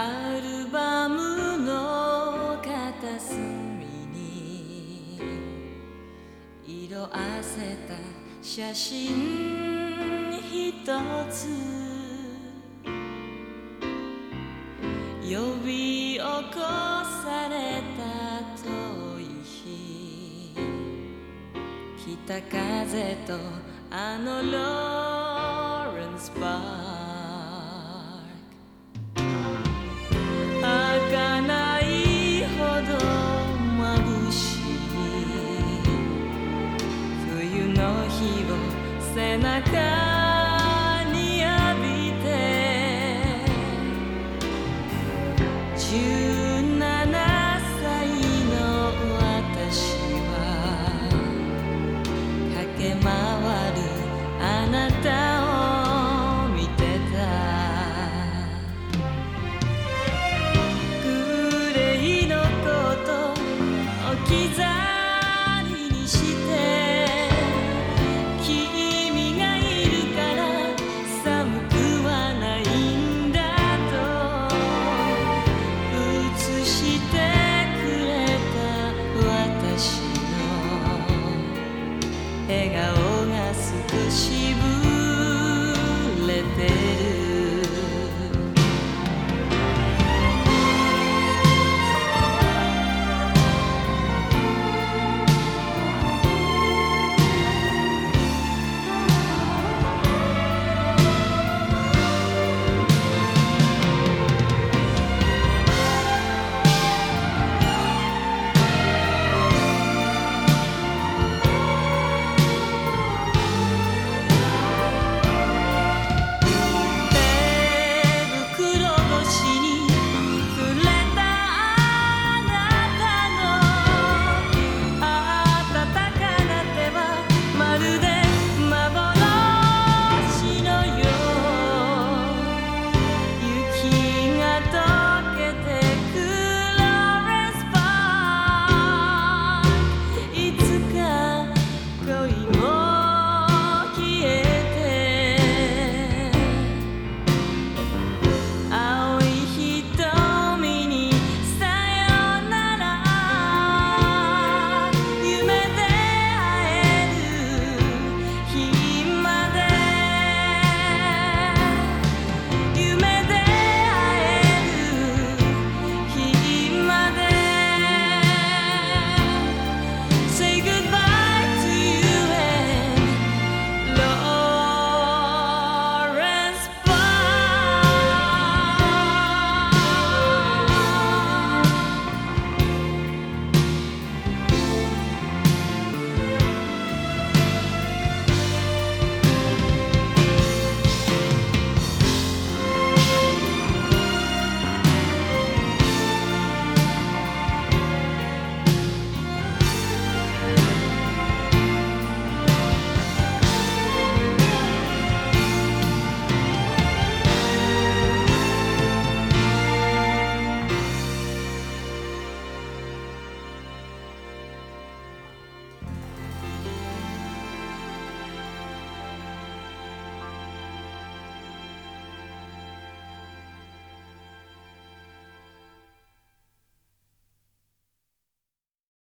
アルバムの片隅に色あせた写真一つ呼び起こされた遠い日北風とあのローレンスパー背中に浴びて17歳の私は駆け回るあなたを見てたグレイのことを刻